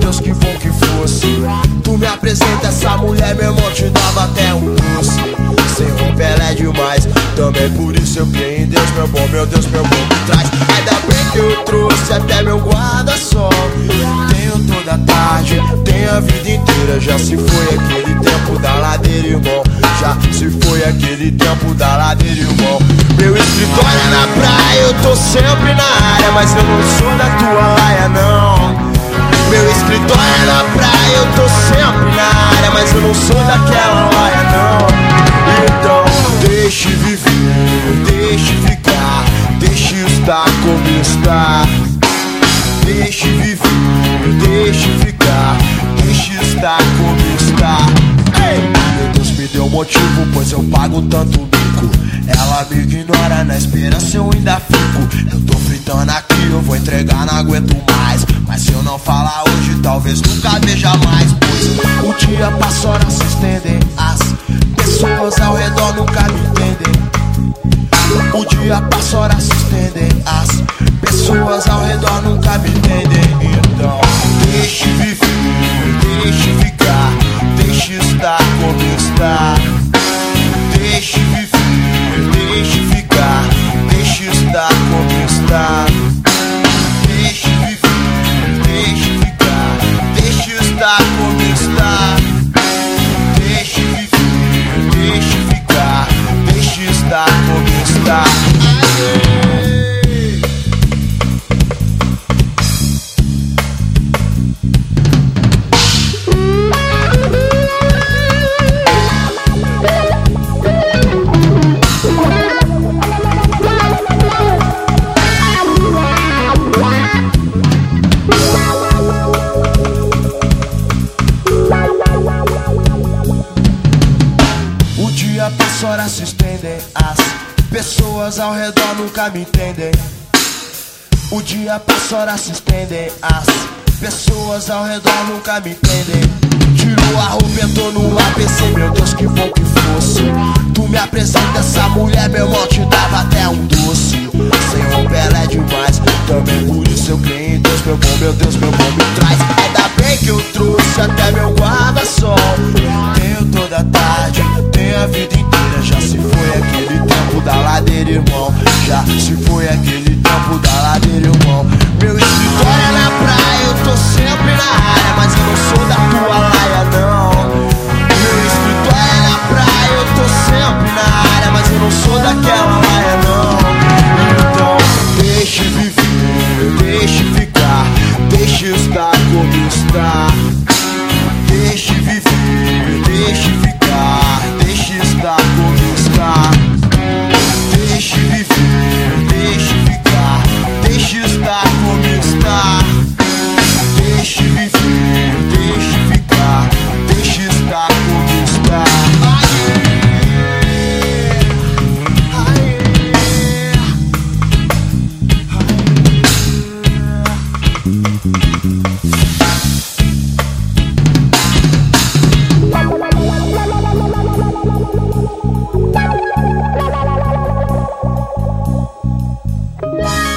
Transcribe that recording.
Deus, que bom que fosse. Tu me apresenta essa mulher, meu irmão, te dava até um doce. Sem romper, ela é demais. Também por isso eu creio em Deus, meu bom, meu Deus, meu bom me traz. Ainda bem que eu trouxe até meu guarda-sol. Tenho toda a tarde, tenho a vida inteira. Já se foi aquele tempo da ladeira, irmão. Já se foi aquele tempo da ladeira, irmão. Meu escritório é na praia, eu tô sempre na área, mas eu não sou da tua laia, não. Meu escritório é na praia, eu tô sempre na área, mas eu não sou daquela laia, não. Então, deixe viver, deixe ficar, deixe estar como está. Deixe viver, deixe ficar, deixe estar como está. Ei! Meu Deus me deu motivo, pois eu pago tanto bico. Ela me ignora, na esperança eu ainda fico. Eu tô fritando aqui, eu vou entregar, não aguento mais. Mas se eu não falar hoje, talvez nunca veja mais. Pois o dia passa, horas se estendem. As pessoas ao redor nunca me entendem. O dia passa, horas se estendem. As pessoas ao redor nunca me entendem. Então, deixe viver, está. Dia passa, horas se estendem. As pessoas ao redor nunca me entendem. O dia passa, horas se estendem. As pessoas ao redor nunca me entendem. Tirou a roupa, entrou no APC, meu Deus, que bom que fosse. Tu me apresenta essa mulher, meu irmão, te dava até um doce. Sem roupa, ela é demais. Também meu bom, meu Deus, meu bom me traz. Ainda bem que eu trouxe até meu guarda-sol. Tenho toda a tarde, tenho a vida inteira. Já se foi aquele tempo da ladeira, irmão. Já se foi aquele tempo da ladeira, irmão. Meu escritório é na praia, eu tô sempre na área, mas eu não sou da tua laia, não. Meu escritório é na praia, eu tô sempre na área, mas eu não sou daquela laia, não. Então, deixe viver, deixe ficar, deixe estar como está. Deixe viver, deixe ficar, deixe estar como está. Bye.